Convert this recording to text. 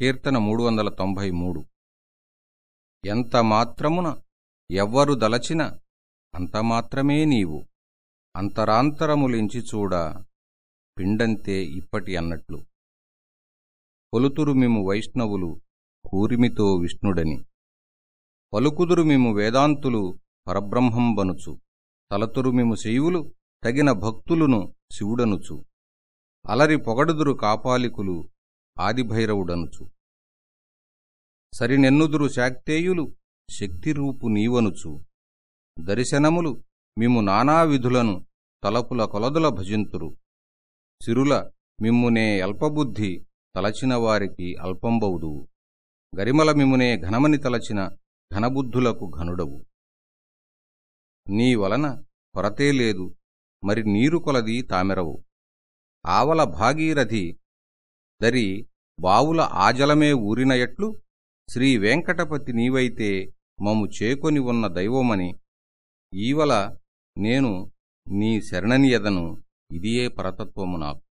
కీర్తన మూడు వందల తొంభై మూడు ఎంత మాత్రమున ఎవ్వరు దలచిన అంత మాత్రమే నీవు. అంతరాంతరములించి చూడ పిండంతే ఇప్పటి అన్నట్లు. పొలుతురు మిము వైష్ణవులు కూరిమితో విష్ణుడని. పలుకుదురు మిము వేదాంతులు పరబ్రహ్మంబనుచు. తలతురు మిము శైవులు తగిన భక్తులును శివుడనుచు. అలరి పొగడుదురు కాపాలికులు ఆదిభైరవుడనుచు. సరినెన్నుదురు శాక్తేయులు శక్తిరూపు నీవనుచు. దర్శనములు మిమ్ము నానావిధులను తలపుల కొలదుల భజింతురు. సిరుల మిమ్మునే అల్పబుద్ధి తలచిన వారికి అల్పంబౌదువు గరిమల మిమ్మునే ఘనమని తలచిన ఘనబుద్ధులకు ఘనుడవు. నీ వలన కొరతే లేదు మరి నీరు కొలది తామెరవు. ఆవల భాగీరథి దరి బావుల ఆజలమే ఊరిన ఎట్లు శ్రీ వెంకటపతి నీవైతే మము చేకొని ఉన్న దైవమని. ఈవల నేను నీ శరణనియదను. ఇదియే పరతత్వము నాకు.